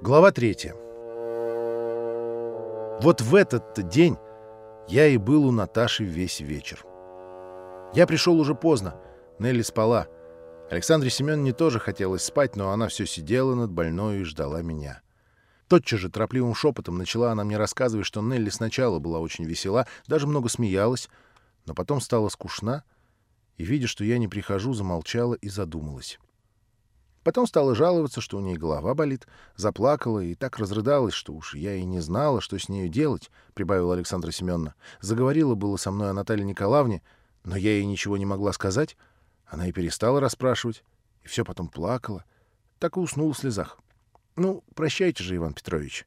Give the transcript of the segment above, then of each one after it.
Глава третья. Вот в этот день я и был у Наташи весь вечер. Я пришел уже поздно. Нелли спала. Александре Семеновне тоже хотелось спать, но она все сидела над больной и ждала меня. Тотчас же торопливым шепотом начала она мне рассказывать, что Нелли сначала была очень весела, даже много смеялась, но потом стала скучна, и, видя, что я не прихожу, замолчала и задумалась. Потом стала жаловаться, что у ней голова болит, заплакала и так разрыдалась, что уж я и не знала, что с нею делать, — прибавила Александра Семеновна. Заговорила было со мной о Наталье Николаевне, но я ей ничего не могла сказать. Она и перестала расспрашивать, и все потом плакала. Так и уснула в слезах. Ну, прощайте же, Иван Петрович.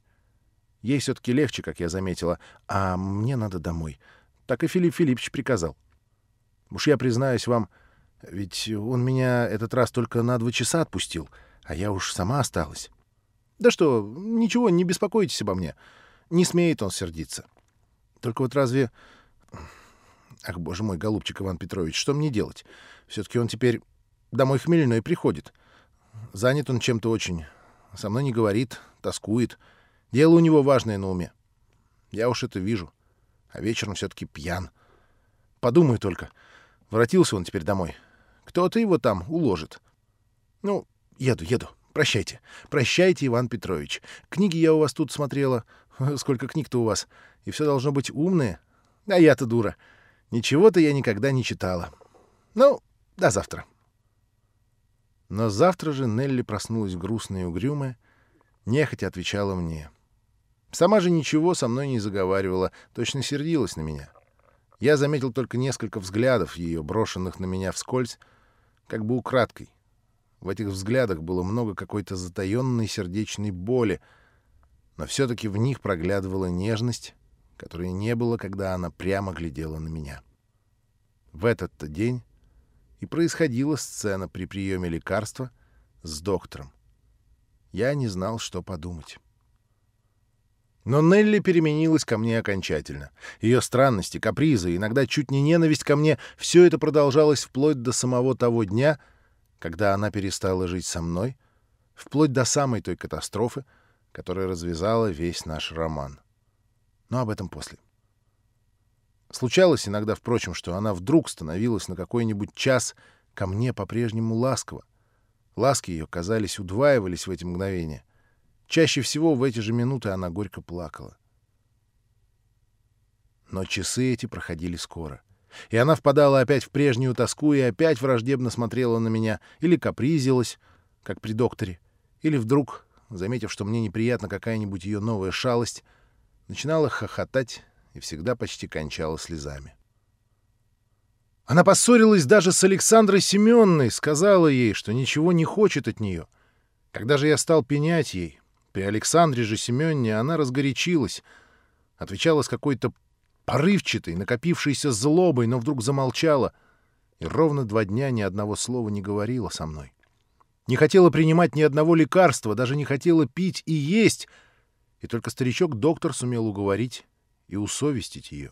Ей все-таки легче, как я заметила, а мне надо домой. Так и Филипп Филиппович приказал. Уж я признаюсь вам, ведь он меня этот раз только на два часа отпустил, а я уж сама осталась. Да что, ничего, не беспокойтесь обо мне. Не смеет он сердиться. Только вот разве... Ах, боже мой, голубчик Иван Петрович, что мне делать? Все-таки он теперь домой хмельной приходит. Занят он чем-то очень со мной не говорит, тоскует. Дело у него важное на уме. Я уж это вижу. А вечером все-таки пьян. Подумаю только. Воротился он теперь домой. Кто-то его там уложит. Ну, еду, еду. Прощайте. Прощайте, Иван Петрович. Книги я у вас тут смотрела. Сколько книг-то у вас. И все должно быть умное. А я-то дура. Ничего-то я никогда не читала. Ну, до завтра. Но завтра же Нелли проснулась грустная и угрюмая, нехотя отвечала мне. Сама же ничего со мной не заговаривала, точно сердилась на меня. Я заметил только несколько взглядов ее, брошенных на меня вскользь, как бы украдкой. В этих взглядах было много какой-то затаенной сердечной боли, но все-таки в них проглядывала нежность, которой не было, когда она прямо глядела на меня. В этот-то день и происходила сцена при приеме лекарства с доктором. Я не знал, что подумать. Но Нелли переменилась ко мне окончательно. Ее странности, капризы, иногда чуть не ненависть ко мне — все это продолжалось вплоть до самого того дня, когда она перестала жить со мной, вплоть до самой той катастрофы, которая развязала весь наш роман. Но об этом после. — Случалось иногда, впрочем, что она вдруг становилась на какой-нибудь час ко мне по-прежнему ласково. Ласки ее, казались, удваивались в эти мгновения. Чаще всего в эти же минуты она горько плакала. Но часы эти проходили скоро. И она впадала опять в прежнюю тоску и опять враждебно смотрела на меня или капризилась, как при докторе, или вдруг, заметив, что мне неприятна какая-нибудь ее новая шалость, начинала хохотать и всегда почти кончала слезами. Она поссорилась даже с Александрой Семенной, сказала ей, что ничего не хочет от нее. Когда же я стал пенять ей, при Александре же Семенне она разгорячилась, отвечала с какой-то порывчатой, накопившейся злобой, но вдруг замолчала и ровно два дня ни одного слова не говорила со мной. Не хотела принимать ни одного лекарства, даже не хотела пить и есть, и только старичок-доктор сумел уговорить и усовестить ее.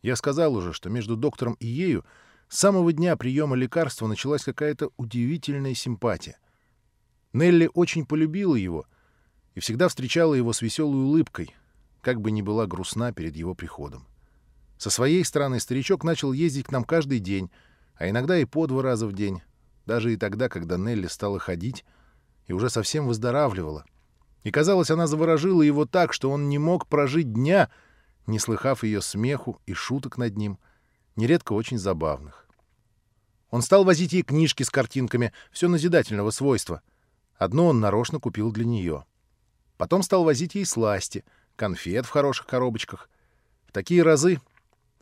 Я сказал уже, что между доктором и ею с самого дня приема лекарства началась какая-то удивительная симпатия. Нелли очень полюбила его и всегда встречала его с веселой улыбкой, как бы ни была грустна перед его приходом. Со своей стороны старичок начал ездить к нам каждый день, а иногда и по два раза в день, даже и тогда, когда Нелли стала ходить и уже совсем выздоравливала, и, казалось, она заворожила его так, что он не мог прожить дня, не слыхав ее смеху и шуток над ним, нередко очень забавных. Он стал возить ей книжки с картинками, все назидательного свойства. Одну он нарочно купил для нее. Потом стал возить ей сласти, конфет в хороших коробочках. В такие разы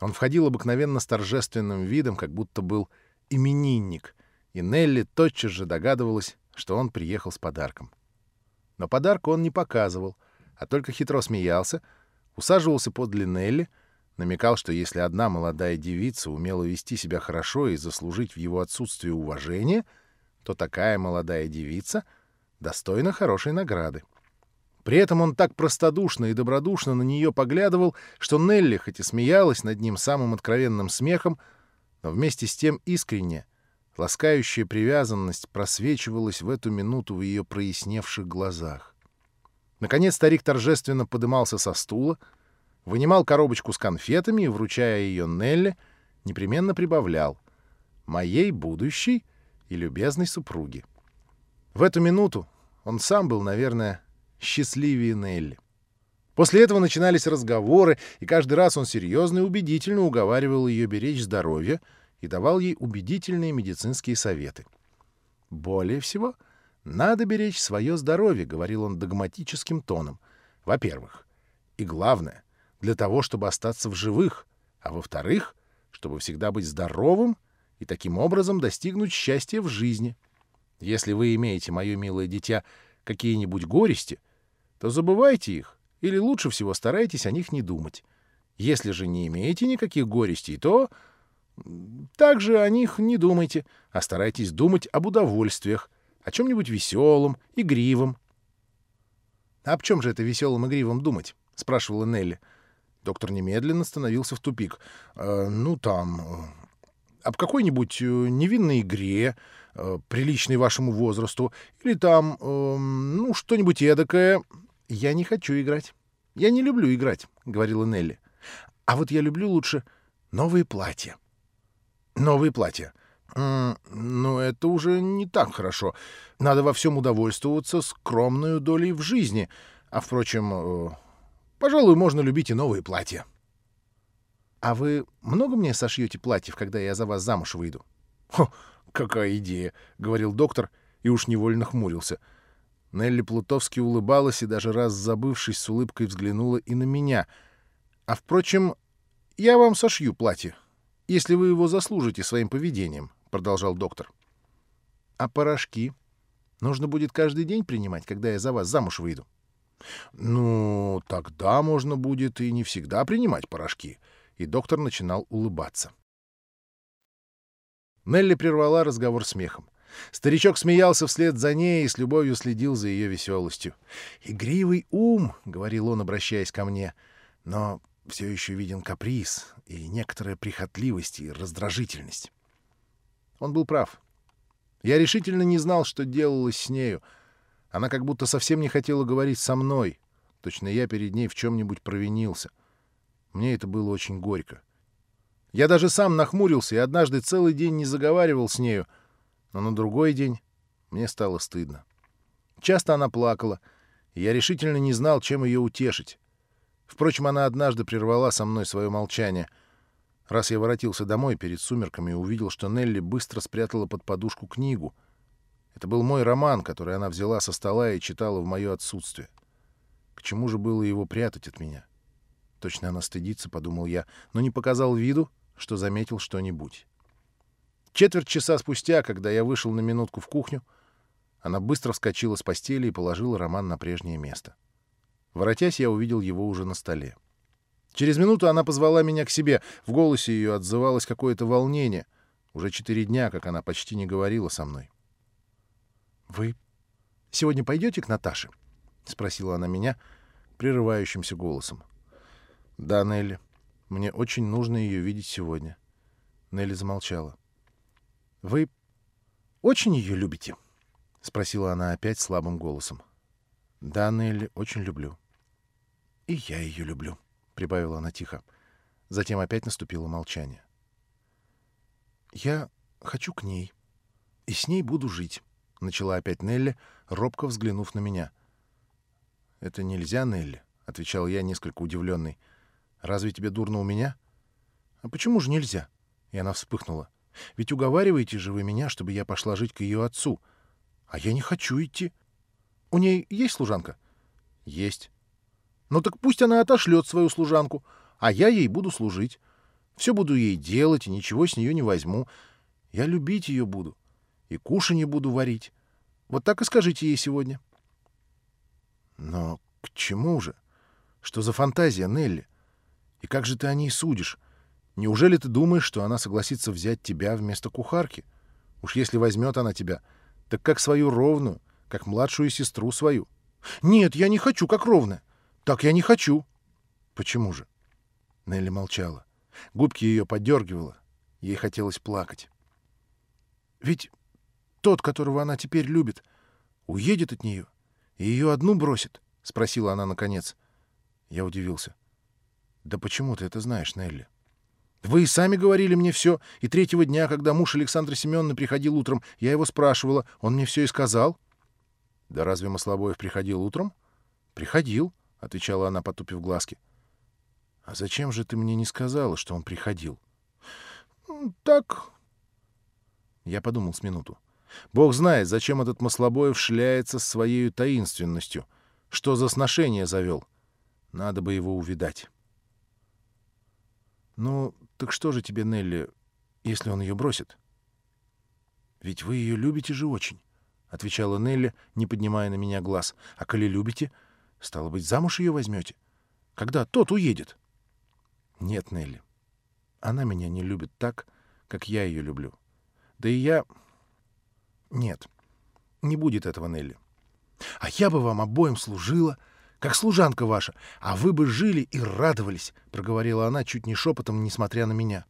он входил обыкновенно с торжественным видом, как будто был именинник, и Нелли тотчас же догадывалась, что он приехал с подарком. Но подарка он не показывал, а только хитро смеялся, усаживался подле Нелли, намекал, что если одна молодая девица умела вести себя хорошо и заслужить в его отсутствии уважение, то такая молодая девица достойна хорошей награды. При этом он так простодушно и добродушно на нее поглядывал, что Нелли, хоть и смеялась над ним самым откровенным смехом, но вместе с тем искренне, Ласкающая привязанность просвечивалась в эту минуту в ее проясневших глазах. Наконец старик торжественно подымался со стула, вынимал коробочку с конфетами и, вручая ее Нелли, непременно прибавлял «моей будущей и любезной супруге». В эту минуту он сам был, наверное, счастливее Нелли. После этого начинались разговоры, и каждый раз он серьезно и убедительно уговаривал ее беречь здоровье и давал ей убедительные медицинские советы. Более всего, надо беречь свое здоровье, говорил он догматическим тоном. Во-первых, и главное, для того, чтобы остаться в живых, а во-вторых, чтобы всегда быть здоровым и таким образом достигнуть счастья в жизни. Если вы имеете, мое милое дитя, какие-нибудь горести, то забывайте их или лучше всего старайтесь о них не думать. Если же не имеете никаких горестей, то также о них не думайте, а старайтесь думать об удовольствиях, о чем-нибудь веселом, игривом. — А об чем же это веселом, игривом думать? — спрашивала Нелли. Доктор немедленно становился в тупик. «Э, «Ну, там... Об какой-нибудь э, невинной игре, э, приличной вашему возрасту, или там, э, ну, что-нибудь эдакое...» «Я не хочу играть. Я не люблю играть», — говорила Нелли. «А вот я люблю лучше новые платья». «Новые платья. -м, ну, это уже не так хорошо. Надо во всем удовольствоваться скромную долей в жизни. А, впрочем, э, пожалуй, можно любить и новые платья». «А вы много мне сошьете платьев, когда я за вас замуж выйду?» «Хо, какая идея!» — говорил доктор и уж невольно хмурился — Нелли Плутовски улыбалась и даже раз забывшись с улыбкой взглянула и на меня. «А, впрочем, я вам сошью платье, если вы его заслужите своим поведением», — продолжал доктор. «А порошки нужно будет каждый день принимать, когда я за вас замуж выйду?» «Ну, тогда можно будет и не всегда принимать порошки», и доктор начинал улыбаться. Нелли прервала разговор смехом. Старичок смеялся вслед за ней и с любовью следил за ее веселостью. «Игривый ум», — говорил он, обращаясь ко мне, — «но все еще виден каприз и некоторая прихотливость и раздражительность». Он был прав. Я решительно не знал, что делалось с нею. Она как будто совсем не хотела говорить со мной. Точно я перед ней в чем-нибудь провинился. Мне это было очень горько. Я даже сам нахмурился и однажды целый день не заговаривал с нею — но на другой день мне стало стыдно. Часто она плакала, и я решительно не знал, чем ее утешить. Впрочем, она однажды прервала со мной свое молчание. Раз я воротился домой перед сумерками и увидел, что Нелли быстро спрятала под подушку книгу. Это был мой роман, который она взяла со стола и читала в мое отсутствие. К чему же было его прятать от меня? Точно она стыдится, — подумал я, но не показал виду, что заметил что-нибудь. Четверть часа спустя, когда я вышел на минутку в кухню, она быстро вскочила с постели и положила роман на прежнее место. Воротясь, я увидел его уже на столе. Через минуту она позвала меня к себе. В голосе ее отзывалось какое-то волнение. Уже четыре дня, как она почти не говорила со мной. «Вы сегодня пойдете к Наташе?» — спросила она меня прерывающимся голосом. «Да, Нелли. Мне очень нужно ее видеть сегодня». Нелли замолчала. — Вы очень ее любите? — спросила она опять слабым голосом. — Да, Нелли, очень люблю. — И я ее люблю, — прибавила она тихо. Затем опять наступило молчание. — Я хочу к ней. И с ней буду жить, — начала опять Нелли, робко взглянув на меня. — Это нельзя, Нелли, — отвечал я, несколько удивленный. — Разве тебе дурно у меня? — А почему же нельзя? И она вспыхнула. — ведь уговариваете же вы меня, чтобы я пошла жить к ее отцу. А я не хочу идти. У ней есть служанка? Есть. Ну так пусть она отошлет свою служанку, а я ей буду служить. Все буду ей делать и ничего с нее не возьму. Я любить ее буду и кушанье буду варить. Вот так и скажите ей сегодня. Но к чему же? Что за фантазия, Нелли? И как же ты о ней судишь? Неужели ты думаешь, что она согласится взять тебя вместо кухарки? Уж если возьмет она тебя, так как свою ровную, как младшую сестру свою. Нет, я не хочу, как ровная. Так я не хочу. Почему же? Нелли молчала. Губки ее подергивала. Ей хотелось плакать. Ведь тот, которого она теперь любит, уедет от нее и ее одну бросит? — спросила она наконец. Я удивился. — Да почему ты это знаешь, Нелли? Вы и сами говорили мне все, и третьего дня, когда муж Александра Семеновны приходил утром, я его спрашивала, он мне все и сказал. — Да разве Маслобоев приходил утром? — Приходил, — отвечала она, потупив глазки. — А зачем же ты мне не сказала, что он приходил? — Так. Я подумал с минуту. Бог знает, зачем этот Маслобоев шляется с своей таинственностью. Что за сношение завел? Надо бы его увидать. Ну, так что же тебе, Нелли, если он ее бросит? Ведь вы ее любите же очень, — отвечала Нелли, не поднимая на меня глаз. А коли любите, стало быть, замуж ее возьмете? Когда тот уедет? Нет, Нелли, она меня не любит так, как я ее люблю. Да и я... Нет, не будет этого, Нелли. А я бы вам обоим служила, как служанка ваша, а вы бы жили и радовались, — проговорила она чуть не шепотом, несмотря на меня.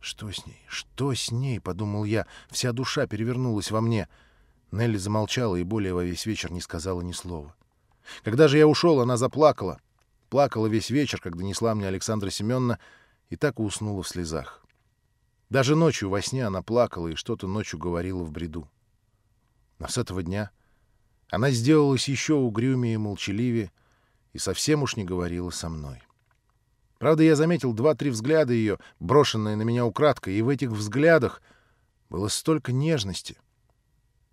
Что с ней? Что с ней? — подумал я. Вся душа перевернулась во мне. Нелли замолчала и более во весь вечер не сказала ни слова. Когда же я ушел, она заплакала. Плакала весь вечер, как донесла мне Александра Семеновна, и так уснула в слезах. Даже ночью во сне она плакала и что-то ночью говорила в бреду. Но с этого дня она сделалась еще угрюмее и молчаливее и совсем уж не говорила со мной. Правда, я заметил два-три взгляда ее, брошенные на меня украдкой, и в этих взглядах было столько нежности.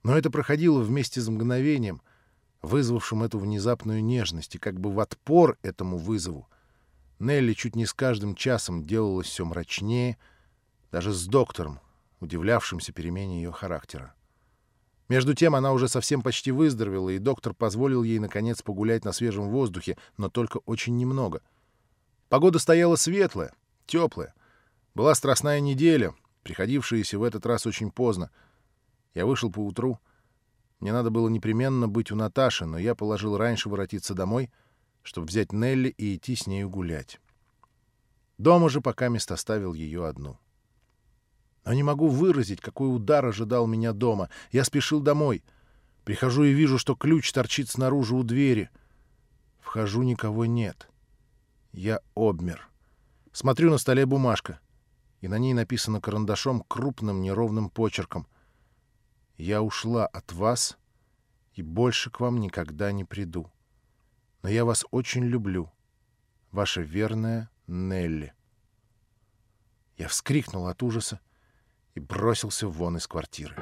Но это проходило вместе с мгновением, вызвавшим эту внезапную нежность, и как бы в отпор этому вызову Нелли чуть не с каждым часом делалась все мрачнее — даже с доктором, удивлявшимся перемене ее характера. Между тем она уже совсем почти выздоровела, и доктор позволил ей, наконец, погулять на свежем воздухе, но только очень немного. Погода стояла светлая, теплая. Была страстная неделя, приходившаяся в этот раз очень поздно. Я вышел поутру. Мне надо было непременно быть у Наташи, но я положил раньше воротиться домой, чтобы взять Нелли и идти с нею гулять. Дома же пока мест оставил ее одну. — но не могу выразить, какой удар ожидал меня дома. Я спешил домой. Прихожу и вижу, что ключ торчит снаружи у двери. Вхожу, никого нет. Я обмер. Смотрю на столе бумажка, и на ней написано карандашом крупным неровным почерком. «Я ушла от вас и больше к вам никогда не приду. Но я вас очень люблю. Ваша верная Нелли». Я вскрикнул от ужаса и бросился вон из квартиры.